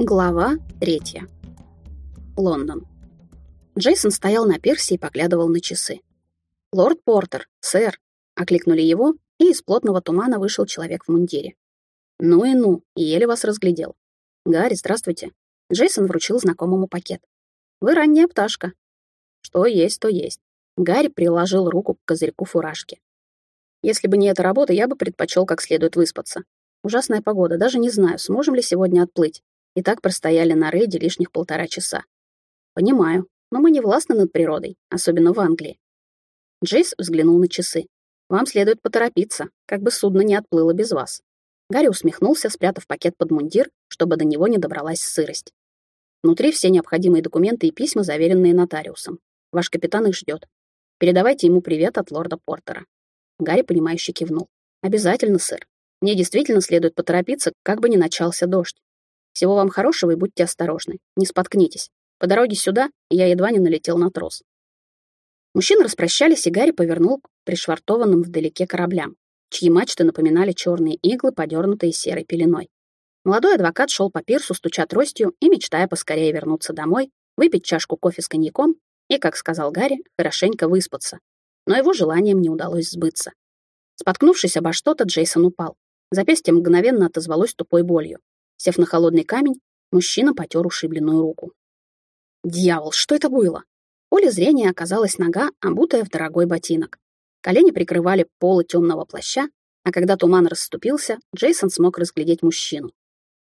Глава третья. Лондон. Джейсон стоял на пирсе и поглядывал на часы. «Лорд Портер, сэр!» — окликнули его, и из плотного тумана вышел человек в мундире. «Ну и ну, еле вас разглядел. Гарри, здравствуйте». Джейсон вручил знакомому пакет. «Вы ранняя пташка». «Что есть, то есть». Гарри приложил руку к козырьку фуражки. «Если бы не эта работа, я бы предпочел как следует выспаться. Ужасная погода, даже не знаю, сможем ли сегодня отплыть. И так простояли на рейде лишних полтора часа. Понимаю, но мы не властны над природой, особенно в Англии. Джейс взглянул на часы. Вам следует поторопиться, как бы судно не отплыло без вас. Гарри усмехнулся, спрятав пакет под мундир, чтобы до него не добралась сырость. Внутри все необходимые документы и письма, заверенные нотариусом. Ваш капитан их ждет. Передавайте ему привет от лорда Портера. Гарри, понимающе кивнул. Обязательно, сэр. Мне действительно следует поторопиться, как бы ни начался дождь. Всего вам хорошего и будьте осторожны. Не споткнитесь. По дороге сюда я едва не налетел на трос. Мужчины распрощались, и Гарри повернул к пришвартованным вдалеке кораблям, чьи мачты напоминали черные иглы, подернутые серой пеленой. Молодой адвокат шел по пирсу, стуча тростью и мечтая поскорее вернуться домой, выпить чашку кофе с коньяком и, как сказал Гарри, хорошенько выспаться. Но его желанием не удалось сбыться. Споткнувшись обо что-то, Джейсон упал. Запястье мгновенно отозвалось тупой болью. Сев на холодный камень, мужчина потер ушибленную руку. Дьявол, что это было? В поле зрения оказалась нога, обутая в дорогой ботинок. Колени прикрывали полы темного плаща, а когда туман расступился, Джейсон смог разглядеть мужчину.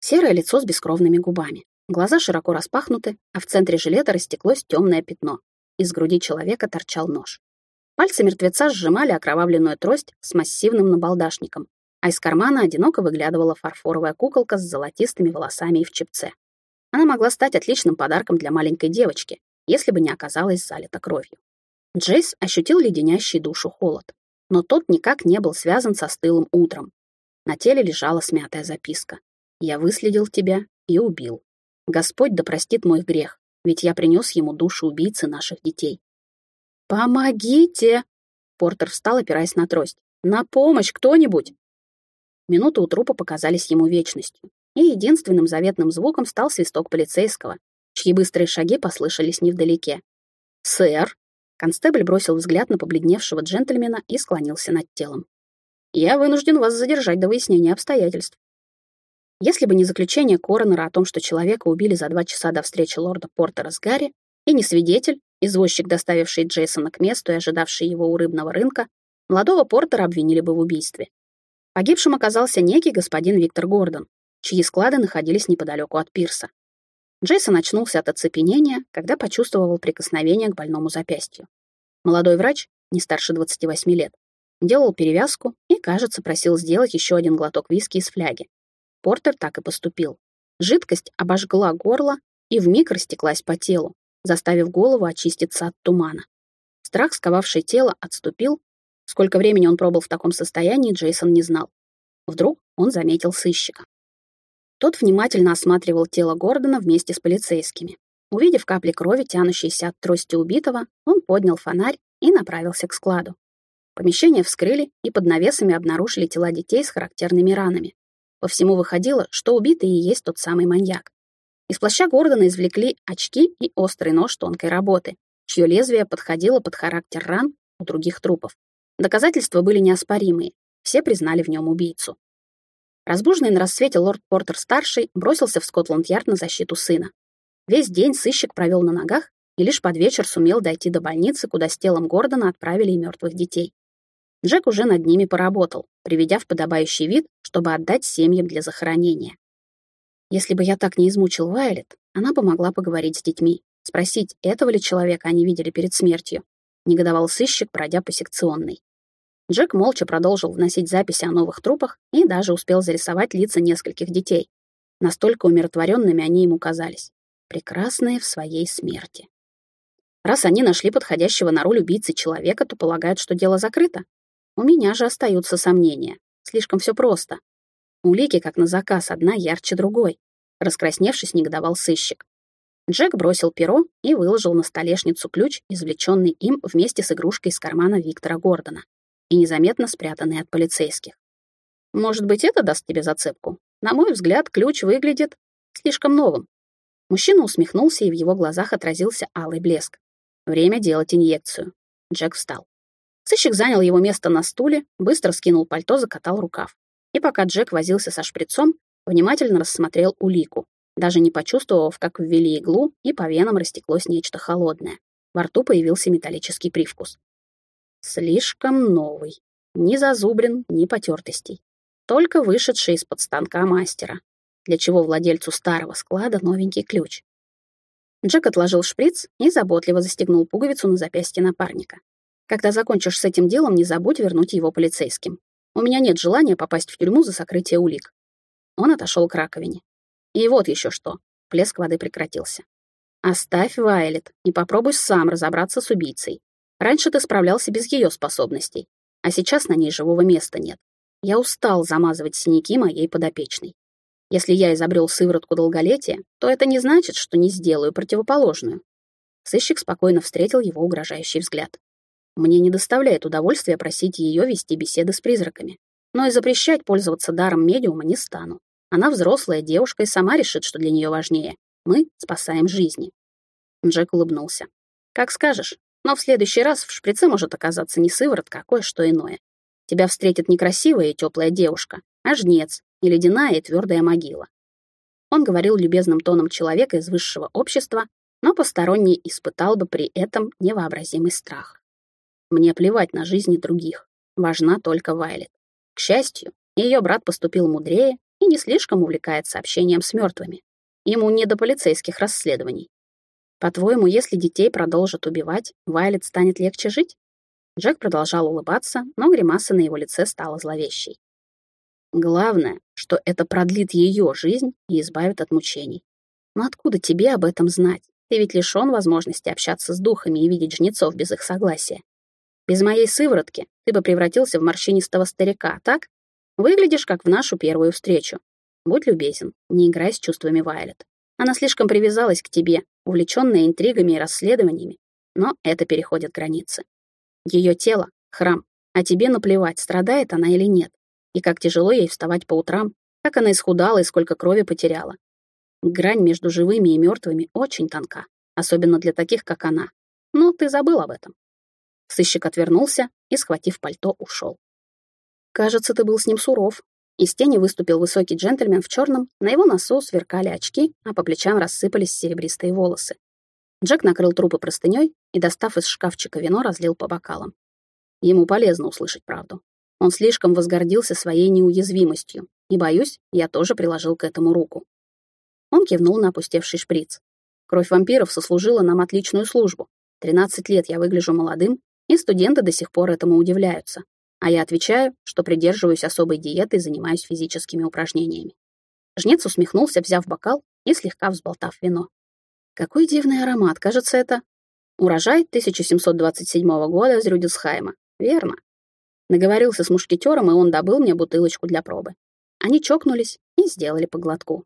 Серое лицо с бескровными губами. Глаза широко распахнуты, а в центре жилета растеклось темное пятно. Из груди человека торчал нож. Пальцы мертвеца сжимали окровавленную трость с массивным набалдашником, а из кармана одиноко выглядывала фарфоровая куколка с золотистыми волосами и в чепце. Она могла стать отличным подарком для маленькой девочки, если бы не оказалась залита кровью. Джейс ощутил леденящий душу холод, но тот никак не был связан со стылым утром. На теле лежала смятая записка. «Я выследил тебя и убил. Господь да мой грех, ведь я принес ему душу убийцы наших детей». «Помогите!» Портер встал, опираясь на трость. «На помощь кто-нибудь!» Минуты у трупа показались ему вечностью, и единственным заветным звуком стал свисток полицейского, чьи быстрые шаги послышались невдалеке. «Сэр!» Констебль бросил взгляд на побледневшего джентльмена и склонился над телом. «Я вынужден вас задержать до выяснения обстоятельств». Если бы не заключение Коронера о том, что человека убили за два часа до встречи лорда Портера с Гарри, и не свидетель, извозчик, доставивший Джейсона к месту и ожидавший его у рыбного рынка, молодого Портера обвинили бы в убийстве. Погибшим оказался некий господин Виктор Гордон, чьи склады находились неподалеку от пирса. Джейсон очнулся от оцепенения, когда почувствовал прикосновение к больному запястью. Молодой врач, не старше 28 лет, делал перевязку и, кажется, просил сделать еще один глоток виски из фляги. Портер так и поступил. Жидкость обожгла горло и вмиг растеклась по телу, заставив голову очиститься от тумана. Страх, сковавший тело, отступил, Сколько времени он пробыл в таком состоянии, Джейсон не знал. Вдруг он заметил сыщика. Тот внимательно осматривал тело Гордона вместе с полицейскими. Увидев капли крови, тянущиеся от трости убитого, он поднял фонарь и направился к складу. Помещение вскрыли и под навесами обнаружили тела детей с характерными ранами. По всему выходило, что убитый и есть тот самый маньяк. Из плаща Гордона извлекли очки и острый нож тонкой работы, чье лезвие подходило под характер ран у других трупов. Доказательства были неоспоримые, все признали в нем убийцу. Разбуженный на рассвете лорд Портер-старший бросился в Скотланд-Ярд на защиту сына. Весь день сыщик провел на ногах и лишь под вечер сумел дойти до больницы, куда с телом Гордона отправили и мертвых детей. Джек уже над ними поработал, приведя в подобающий вид, чтобы отдать семьям для захоронения. Если бы я так не измучил Вайлет, она бы могла поговорить с детьми, спросить, этого ли человека они видели перед смертью, негодовал сыщик, пройдя по секционной. Джек молча продолжил вносить записи о новых трупах и даже успел зарисовать лица нескольких детей. Настолько умиротворенными они ему казались. Прекрасные в своей смерти. Раз они нашли подходящего на роль убийцы человека, то полагают, что дело закрыто. У меня же остаются сомнения. Слишком все просто. Улики, как на заказ, одна ярче другой. Раскрасневшись, негодовал сыщик. Джек бросил перо и выложил на столешницу ключ, извлеченный им вместе с игрушкой из кармана Виктора Гордона и незаметно спрятанный от полицейских. «Может быть, это даст тебе зацепку? На мой взгляд, ключ выглядит...» Слишком новым. Мужчина усмехнулся, и в его глазах отразился алый блеск. Время делать инъекцию. Джек встал. Сыщик занял его место на стуле, быстро скинул пальто, закатал рукав. И пока Джек возился со шприцом, внимательно рассмотрел улику, даже не почувствовав, как ввели иглу, и по венам растеклось нечто холодное. Во рту появился металлический привкус. Слишком новый. Ни зазубрин, ни потертостей. Только вышедший из-под станка мастера, для чего владельцу старого склада новенький ключ. Джек отложил шприц и заботливо застегнул пуговицу на запястье напарника. «Когда закончишь с этим делом, не забудь вернуть его полицейским. У меня нет желания попасть в тюрьму за сокрытие улик». Он отошел к раковине. И вот еще что. Плеск воды прекратился. Оставь Вайлет и попробуй сам разобраться с убийцей. Раньше ты справлялся без ее способностей, а сейчас на ней живого места нет. Я устал замазывать синяки моей подопечной. Если я изобрел сыворотку долголетия, то это не значит, что не сделаю противоположную. Сыщик спокойно встретил его угрожающий взгляд. Мне не доставляет удовольствия просить ее вести беседы с призраками, но и запрещать пользоваться даром медиума не стану. Она взрослая девушка и сама решит, что для нее важнее. Мы спасаем жизни. Джек улыбнулся. Как скажешь, но в следующий раз в шприце может оказаться не сыворотка, а кое-что иное. Тебя встретит не красивая и теплая девушка, а жнец, не ледяная и твердая могила. Он говорил любезным тоном человека из высшего общества, но посторонний испытал бы при этом невообразимый страх. Мне плевать на жизни других. Важна только Вайлет. К счастью, ее брат поступил мудрее и не слишком увлекается общением с мертвыми. Ему не до полицейских расследований. По-твоему, если детей продолжат убивать, Вайлет станет легче жить? Джек продолжал улыбаться, но гримаса на его лице стала зловещей. Главное, что это продлит ее жизнь и избавит от мучений. Но откуда тебе об этом знать? Ты ведь лишён возможности общаться с духами и видеть жнецов без их согласия. Без моей сыворотки ты бы превратился в морщинистого старика, так? Выглядишь, как в нашу первую встречу. Будь любезен, не играй с чувствами Вайлет. Она слишком привязалась к тебе, увлечённая интригами и расследованиями, но это переходит границы. Ее тело — храм, а тебе наплевать, страдает она или нет и как тяжело ей вставать по утрам, как она исхудала и сколько крови потеряла. Грань между живыми и мертвыми очень тонка, особенно для таких, как она. Но ты забыл об этом. Сыщик отвернулся и, схватив пальто, ушел. Кажется, ты был с ним суров. Из тени выступил высокий джентльмен в черном, на его носу сверкали очки, а по плечам рассыпались серебристые волосы. Джек накрыл трупы простыней и, достав из шкафчика вино, разлил по бокалам. Ему полезно услышать правду. Он слишком возгордился своей неуязвимостью, и, боюсь, я тоже приложил к этому руку. Он кивнул на опустевший шприц. Кровь вампиров сослужила нам отличную службу. Тринадцать лет я выгляжу молодым, и студенты до сих пор этому удивляются. А я отвечаю, что придерживаюсь особой диеты и занимаюсь физическими упражнениями. Жнец усмехнулся, взяв бокал и слегка взболтав вино. Какой дивный аромат, кажется, это урожай 1727 года из Рюдисхайма. Верно. Наговорился с мушкетером, и он добыл мне бутылочку для пробы. Они чокнулись и сделали по глотку.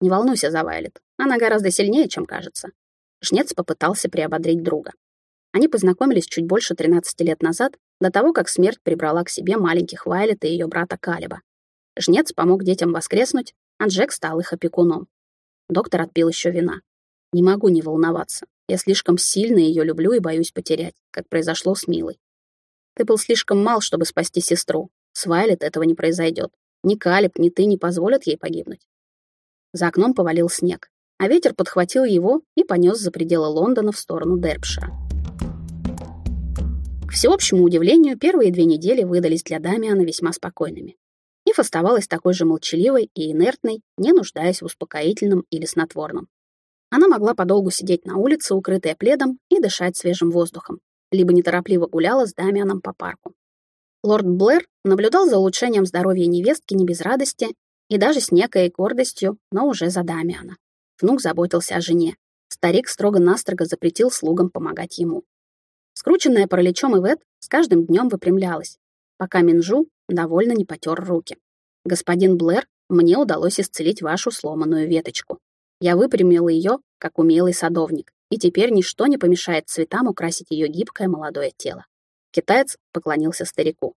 Не волнуйся за Вайлет, она гораздо сильнее, чем кажется. Жнец попытался приободрить друга. Они познакомились чуть больше 13 лет назад, до того, как смерть прибрала к себе маленьких Вайлет и ее брата Калиба. Жнец помог детям воскреснуть, а Джек стал их опекуном. Доктор отпил еще вина. Не могу не волноваться. Я слишком сильно ее люблю и боюсь потерять, как произошло с Милой. Ты был слишком мал, чтобы спасти сестру. С Вайлет этого не произойдет. Ни Калиб, ни ты не позволят ей погибнуть. За окном повалил снег, а ветер подхватил его и понес за пределы Лондона в сторону Дербшира. К всеобщему удивлению, первые две недели выдались для Дамиана весьма спокойными. Ив оставалась такой же молчаливой и инертной, не нуждаясь в успокоительном или снотворном. Она могла подолгу сидеть на улице, укрытая пледом, и дышать свежим воздухом, либо неторопливо гуляла с Дамианом по парку. Лорд Блэр наблюдал за улучшением здоровья невестки не без радости и даже с некой гордостью, но уже за Дамиана. Внук заботился о жене. Старик строго-настрого запретил слугам помогать ему. Скрученная параличом Ивет с каждым днем выпрямлялась, пока Минжу довольно не потер руки. «Господин Блэр, мне удалось исцелить вашу сломанную веточку. Я выпрямил ее, как умелый садовник и теперь ничто не помешает цветам украсить ее гибкое молодое тело. Китаец поклонился старику.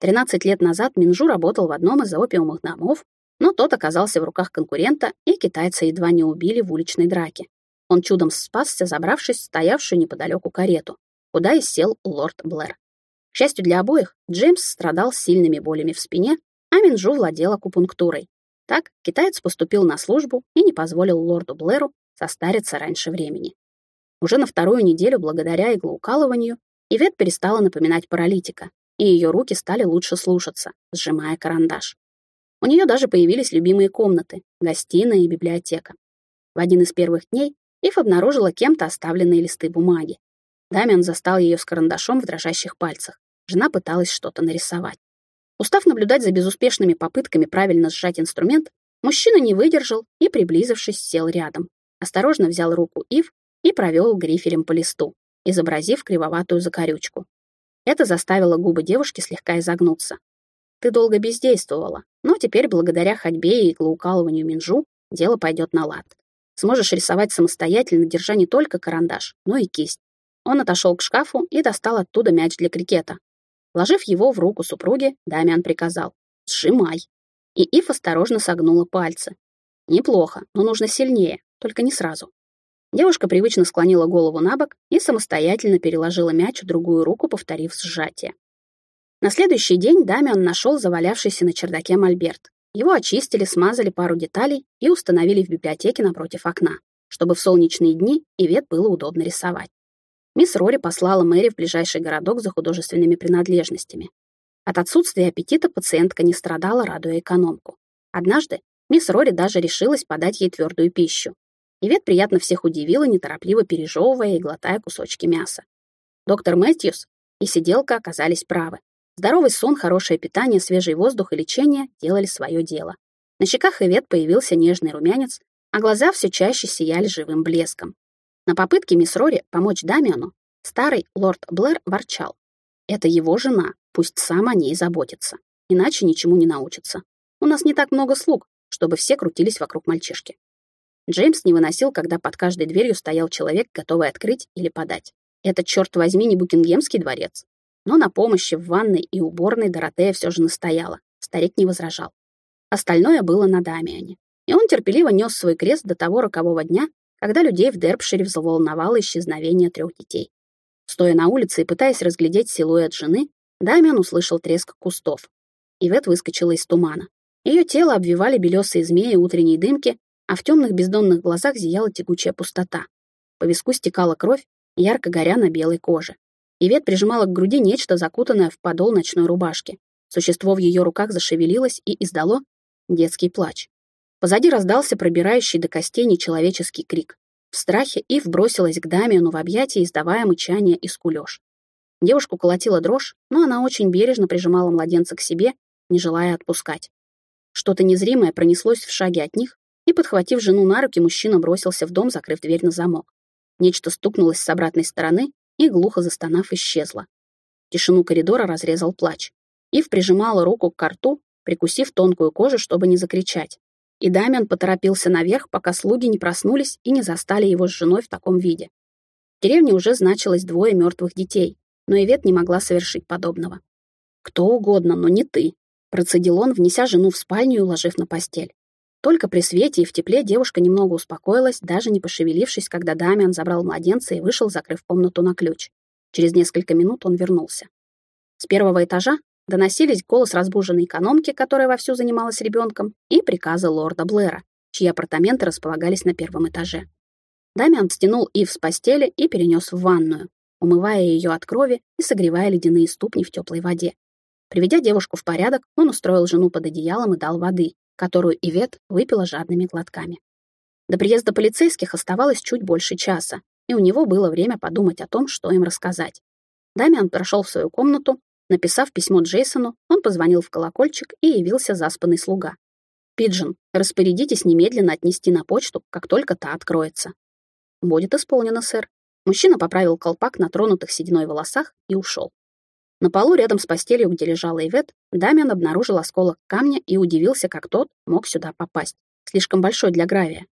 Тринадцать лет назад Минжу работал в одном из опиумных домов но тот оказался в руках конкурента, и китайца едва не убили в уличной драке. Он чудом спасся, забравшись в стоявшую неподалеку карету, куда и сел лорд Блэр. К счастью для обоих, Джеймс страдал сильными болями в спине, а Минджу владел акупунктурой. Так китаец поступил на службу и не позволил лорду Блэру состариться раньше времени. Уже на вторую неделю, благодаря иглоукалыванию, Ивет перестала напоминать паралитика, и ее руки стали лучше слушаться, сжимая карандаш. У нее даже появились любимые комнаты, гостиная и библиотека. В один из первых дней Ив обнаружила кем-то оставленные листы бумаги. Дамиан застал ее с карандашом в дрожащих пальцах. Жена пыталась что-то нарисовать. Устав наблюдать за безуспешными попытками правильно сжать инструмент, мужчина не выдержал и, приблизившись, сел рядом. Осторожно взял руку Ив и провел грифелем по листу, изобразив кривоватую закорючку. Это заставило губы девушки слегка изогнуться. Ты долго бездействовала, но теперь благодаря ходьбе и иглоукалыванию Минжу дело пойдет на лад. Сможешь рисовать самостоятельно, держа не только карандаш, но и кисть. Он отошел к шкафу и достал оттуда мяч для крикета. Вложив его в руку супруги, Дамиан приказал «Сжимай». И Ив осторожно согнула пальцы. Неплохо, но нужно сильнее, только не сразу. Девушка привычно склонила голову на бок и самостоятельно переложила мяч в другую руку, повторив сжатие. На следующий день Дамиан нашел завалявшийся на чердаке мольберт. Его очистили, смазали пару деталей и установили в библиотеке напротив окна, чтобы в солнечные дни Ивет было удобно рисовать. Мисс Рори послала Мэри в ближайший городок за художественными принадлежностями. От отсутствия аппетита пациентка не страдала, радуя экономку. Однажды мисс Рори даже решилась подать ей твердую пищу. Ивет приятно всех удивила, неторопливо пережевывая и глотая кусочки мяса. Доктор Мэтьюс и сиделка оказались правы. Здоровый сон, хорошее питание, свежий воздух и лечение делали свое дело. На щеках Ивет появился нежный румянец, а глаза все чаще сияли живым блеском. На попытке мисс Рори помочь Дамиану старый лорд Блэр ворчал. Это его жена, пусть сам о ней заботится, иначе ничему не научится. У нас не так много слуг, чтобы все крутились вокруг мальчишки. Джеймс не выносил, когда под каждой дверью стоял человек, готовый открыть или подать. Это, черт возьми, не Букингемский дворец. Но на помощи в ванной и уборной Доротея все же настояла. Старик не возражал. Остальное было на Дамиане. И он терпеливо нес свой крест до того рокового дня, когда людей в Дербшире взволновало исчезновение трех детей. Стоя на улице и пытаясь разглядеть силуэт жены, Дамиан услышал треск кустов. Ивет выскочила из тумана. Ее тело обвивали белесые змеи утренней дымки, а в темных бездонных глазах зияла тягучая пустота. По виску стекала кровь, ярко горя на белой коже. Ивет прижимала к груди нечто, закутанное в подол ночной рубашки. Существо в ее руках зашевелилось и издало детский плач. Позади раздался пробирающий до костей нечеловеческий крик. В страхе Ив бросилась к Дамиану в объятия, издавая мычание и скулёж. Девушку колотила дрожь, но она очень бережно прижимала младенца к себе, не желая отпускать. Что-то незримое пронеслось в шаге от них, и, подхватив жену на руки, мужчина бросился в дом, закрыв дверь на замок. Нечто стукнулось с обратной стороны, и, глухо застонав, исчезла. Тишину коридора разрезал плач. Ив прижимала руку к рту, прикусив тонкую кожу, чтобы не закричать. И Дамиан поторопился наверх, пока слуги не проснулись и не застали его с женой в таком виде. В деревне уже значилось двое мертвых детей, но Ивет не могла совершить подобного. «Кто угодно, но не ты», — процедил он, внеся жену в спальню и уложив на постель. Только при свете и в тепле девушка немного успокоилась, даже не пошевелившись, когда Дамиан забрал младенца и вышел, закрыв комнату на ключ. Через несколько минут он вернулся. С первого этажа доносились голос разбуженной экономки, которая вовсю занималась ребенком, и приказы лорда Блэра, чьи апартаменты располагались на первом этаже. Дамиан стянул Ив с постели и перенес в ванную, умывая ее от крови и согревая ледяные ступни в теплой воде. Приведя девушку в порядок, он устроил жену под одеялом и дал воды, которую Ивет выпила жадными глотками. До приезда полицейских оставалось чуть больше часа, и у него было время подумать о том, что им рассказать. Дамиан прошел в свою комнату, написав письмо Джейсону, он позвонил в колокольчик и явился заспанный слуга. «Пиджин, распорядитесь немедленно отнести на почту, как только та откроется». «Будет исполнено, сэр». Мужчина поправил колпак на тронутых сединой волосах и ушел. На полу рядом с постелью, где лежала Ивет, Дамиан обнаружил осколок камня и удивился, как тот мог сюда попасть. Слишком большой для гравия.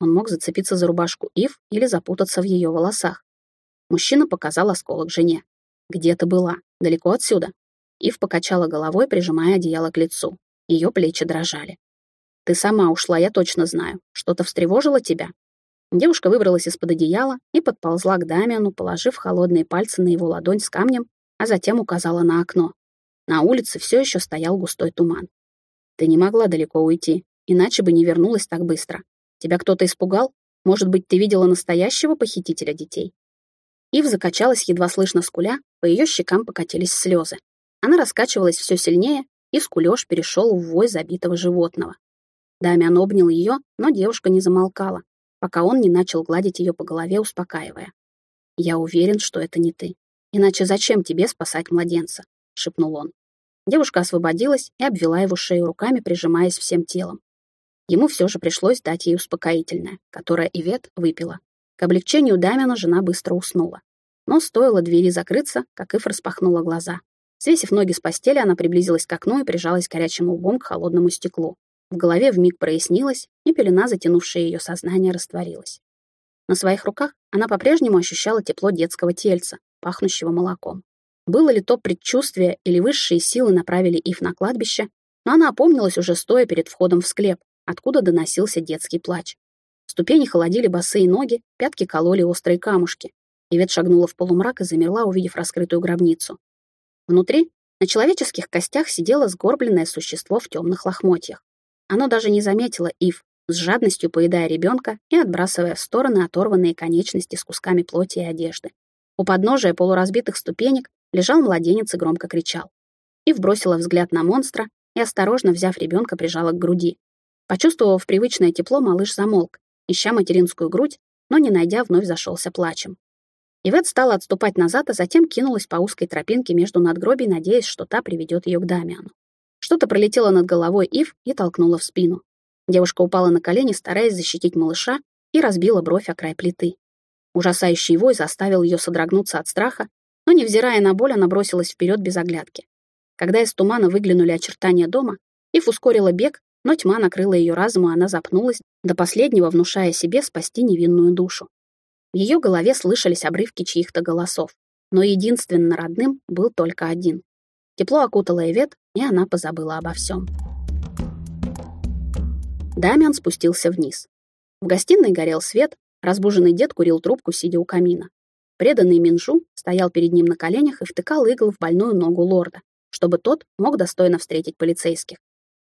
Он мог зацепиться за рубашку Ив или запутаться в ее волосах. Мужчина показал осколок жене. «Где ты была? Далеко отсюда?» Ив покачала головой, прижимая одеяло к лицу. Ее плечи дрожали. Ты сама ушла, я точно знаю. Что-то встревожило тебя?» Девушка выбралась из-под одеяла и подползла к Дамиану, положив холодные пальцы на его ладонь с камнем, а затем указала на окно. На улице все еще стоял густой туман. «Ты не могла далеко уйти, иначе бы не вернулась так быстро. Тебя кто-то испугал? Может быть, ты видела настоящего похитителя детей?» Ив закачалась, едва слышно скуля, по ее щекам покатились слезы. Она раскачивалась все сильнее, и скулеж перешел в вой забитого животного. Дамиан обнял ее, но девушка не замолкала, пока он не начал гладить ее по голове, успокаивая. «Я уверен, что это не ты. Иначе зачем тебе спасать младенца?» — шепнул он. Девушка освободилась и обвела его шею руками, прижимаясь всем телом. Ему все же пришлось дать ей успокоительное, которое Ивет выпила. К облегчению Дамиана жена быстро уснула. Но стоило двери закрыться, как Ив распахнула глаза. Свесив ноги с постели, она приблизилась к окну и прижалась горячим лбом к холодному стеклу. В голове вмиг прояснилось, и пелена, затянувшая ее сознание, растворилась. На своих руках она по-прежнему ощущала тепло детского тельца, пахнущего молоком. Было ли то предчувствие или высшие силы направили Ив на кладбище, но она опомнилась уже стоя перед входом в склеп, откуда доносился детский плач. Ступени холодили босые ноги, пятки кололи острые камушки. Ивет шагнула в полумрак и замерла, увидев раскрытую гробницу. Внутри на человеческих костях сидело сгорбленное существо в темных лохмотьях. Оно даже не заметило Ив, с жадностью поедая ребенка и отбрасывая в стороны оторванные конечности с кусками плоти и одежды. У подножия полуразбитых ступенек лежал младенец и громко кричал. Ив бросила взгляд на монстра и, осторожно взяв ребенка, прижала к груди. Почувствовав привычное тепло, малыш замолк, ища материнскую грудь, но, не найдя, вновь зашелся плачем. Ивет стала отступать назад, а затем кинулась по узкой тропинке между надгробий, надеясь, что та приведет ее к Дамиану. Что-то пролетело над головой Ив и толкнуло в спину. Девушка упала на колени, стараясь защитить малыша, и разбила бровь о край плиты. Ужасающий вой заставил ее содрогнуться от страха, но, невзирая на боль, она бросилась вперед без оглядки. Когда из тумана выглянули очертания дома, Ив ускорила бег, но тьма накрыла ее разум, и она запнулась, до последнего внушая себе спасти невинную душу. В ее голове слышались обрывки чьих-то голосов, но единственно родным был только один. Тепло окутало Эвет, и она позабыла обо всем. Дамиан спустился вниз. В гостиной горел свет, разбуженный дед курил трубку, сидя у камина. Преданный Минжу стоял перед ним на коленях и втыкал игл в больную ногу лорда, чтобы тот мог достойно встретить полицейских.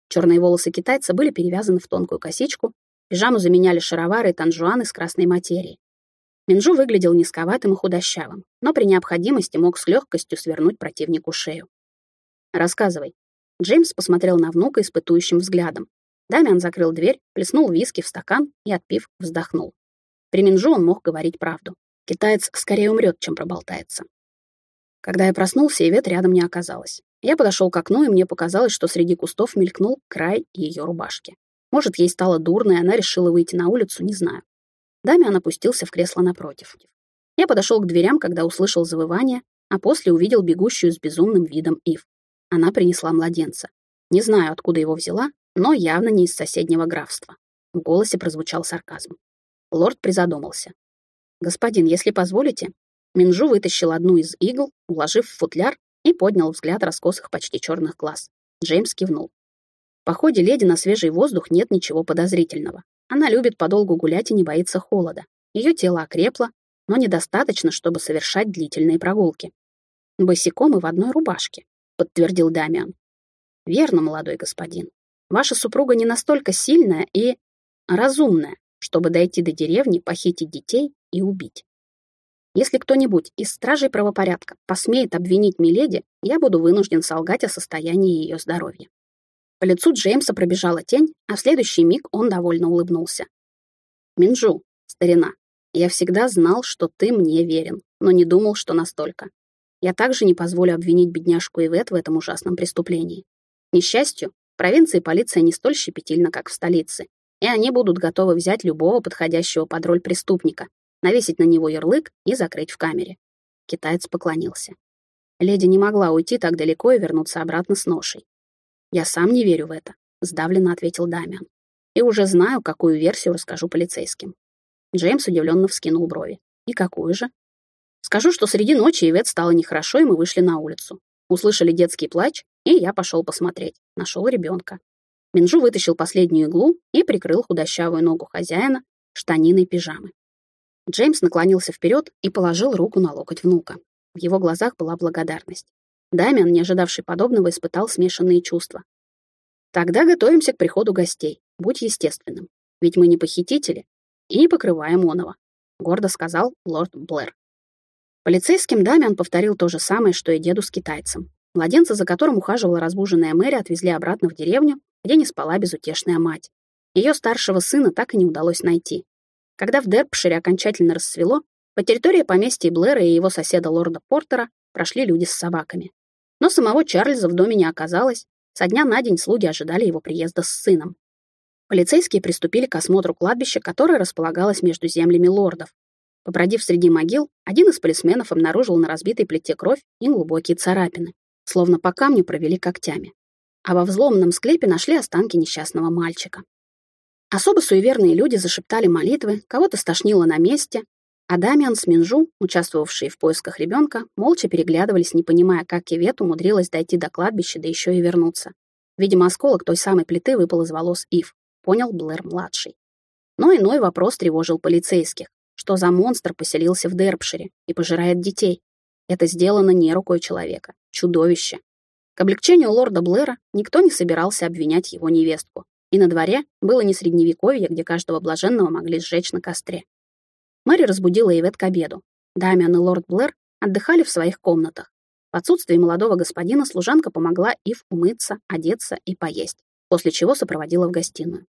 Черные волосы китайца были перевязаны в тонкую косичку, пижаму заменяли шаровары и танжуаны с красной материей. Минжу выглядел низковатым и худощавым, но при необходимости мог с легкостью свернуть противнику шею. «Рассказывай». Джеймс посмотрел на внука испытующим взглядом. Дамиан закрыл дверь, плеснул виски в стакан и, отпив, вздохнул. При Минжу он мог говорить правду. Китаец скорее умрет, чем проболтается. Когда я проснулся, Ивет рядом не оказалось. Я подошел к окну, и мне показалось, что среди кустов мелькнул край ее рубашки. Может, ей стало дурно, и она решила выйти на улицу, не знаю. Дамиан опустился в кресло напротив. Я подошел к дверям, когда услышал завывание, а после увидел бегущую с безумным видом Ив. Она принесла младенца. Не знаю, откуда его взяла, но явно не из соседнего графства. В голосе прозвучал сарказм. Лорд призадумался. «Господин, если позволите...» Минжу вытащил одну из игл, уложив в футляр, и поднял взгляд раскосых почти черных глаз. Джеймс кивнул. В походе леди на свежий воздух нет ничего подозрительного. Она любит подолгу гулять и не боится холода. Ее тело окрепло, но недостаточно, чтобы совершать длительные прогулки. «Босиком и в одной рубашке», — подтвердил Дамиан. «Верно, молодой господин. Ваша супруга не настолько сильная и разумная, чтобы дойти до деревни, похитить детей и убить. Если кто-нибудь из стражей правопорядка посмеет обвинить Миледи, я буду вынужден солгать о состоянии ее здоровья. По лицу Джеймса пробежала тень, а в следующий миг он довольно улыбнулся. «Минджу, старина, я всегда знал, что ты мне верен, но не думал, что настолько. Я также не позволю обвинить бедняжку Ивет в этом ужасном преступлении. К несчастью, в провинции полиция не столь щепетильна, как в столице, и они будут готовы взять любого подходящего под роль преступника, навесить на него ярлык и закрыть в камере. Китаец поклонился. Леди не могла уйти так далеко и вернуться обратно с ношей. «Я сам не верю в это», — сдавленно ответил Дамиан. «И уже знаю, какую версию расскажу полицейским». Джеймс удивленно вскинул брови. «И какую же?» «Скажу, что среди ночи Ивет стало нехорошо, и мы вышли на улицу. Услышали детский плач, и я пошел посмотреть. Нашел ребенка. Минжу вытащил последнюю иглу и прикрыл худощавую ногу хозяина штаниной пижамы. Джеймс наклонился вперед и положил руку на локоть внука. В его глазах была благодарность. Дамиан, не ожидавший подобного, испытал смешанные чувства. «Тогда готовимся к приходу гостей. Будь естественным. Ведь мы не похитители и не покрываем оного», — гордо сказал лорд Блэр. Полицейским Дамиан повторил то же самое, что и деду с китайцем. Младенца, за которым ухаживала разбуженная Мэри, отвезли обратно в деревню, где не спала безутешная мать. Ее старшего сына так и не удалось найти. Когда в Дерпшире окончательно рассвело, по территории поместья Блэра и его соседа лорда Портера прошли люди с собаками. Но самого Чарльза в доме не оказалось, со дня на день слуги ожидали его приезда с сыном. Полицейские приступили к осмотру кладбища, которое располагалось между землями лордов. Побродив среди могил, один из полисменов обнаружил на разбитой плите кровь и глубокие царапины, словно по камню провели когтями. А во взломанном склепе нашли останки несчастного мальчика. Особо суеверные люди зашептали молитвы, кого-то стошнило на месте, а Дамиан с Минжу, участвовавшие в поисках ребенка, молча переглядывались, не понимая, как Кивет умудрилась дойти до кладбища, да еще и вернуться. Видимо, осколок той самой плиты выпал из волос Ив, понял Блэр-младший. Но иной вопрос тревожил полицейских. Что за монстр поселился в Дерпшире и пожирает детей? Это сделано не рукой человека. Чудовище. К облегчению лорда Блэра никто не собирался обвинять его невестку. И на дворе было не средневековье, где каждого блаженного могли сжечь на костре. Мэри разбудила Ивет к обеду. Дамиан и лорд Блэр отдыхали в своих комнатах. В отсутствие молодого господина служанка помогла Ив умыться, одеться и поесть, после чего сопроводила в гостиную.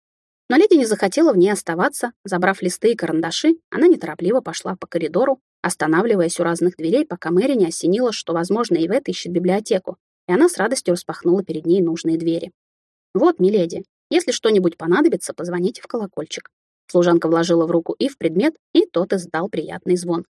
Но леди не захотела в ней оставаться, забрав листы и карандаши, она неторопливо пошла по коридору, останавливаясь у разных дверей, пока Мэри не осенила, что, возможно, Ивет ищет библиотеку, и она с радостью распахнула перед ней нужные двери. «Вот, миледи, если что-нибудь понадобится, позвоните в колокольчик». Служанка вложила в руку Ив предмет, и тот издал приятный звон.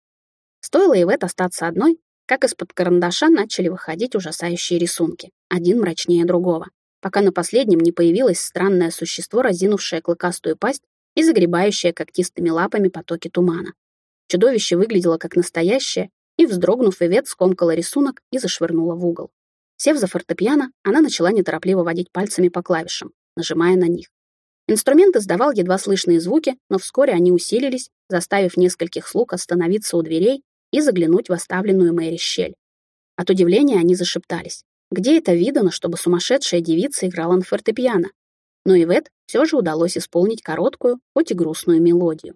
Стоило Ивет остаться одной, как из-под карандаша начали выходить ужасающие рисунки, один мрачнее другого, пока на последнем не появилось странное существо, разинувшее клыкастую пасть и загребающее когтистыми лапами потоки тумана. Чудовище выглядело как настоящее, и, вздрогнув, Ивет скомкала рисунок и зашвырнула в угол. Сев за фортепиано, она начала неторопливо водить пальцами по клавишам, нажимая на них. Инструмент издавал едва слышные звуки, но вскоре они усилились, заставив нескольких слуг остановиться у дверей и заглянуть в оставленную Мэри щель. От удивления они зашептались. Где это видано, чтобы сумасшедшая девица играла на фортепиано? Но Ивет все же удалось исполнить короткую, хоть и грустную мелодию.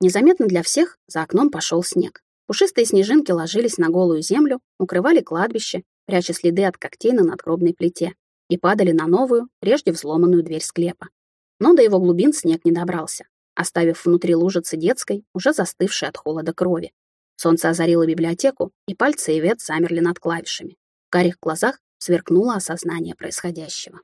Незаметно для всех за окном пошел снег. Пушистые снежинки ложились на голую землю, укрывали кладбище, пряча следы от когтей на надгробной плите, и падали на новую, прежде взломанную дверь склепа. Но до его глубин снег не добрался, оставив внутри лужицы детской, уже застывшей от холода крови. Солнце озарило библиотеку, и пальцы Ивет замерли над клавишами. В карих глазах сверкнуло осознание происходящего.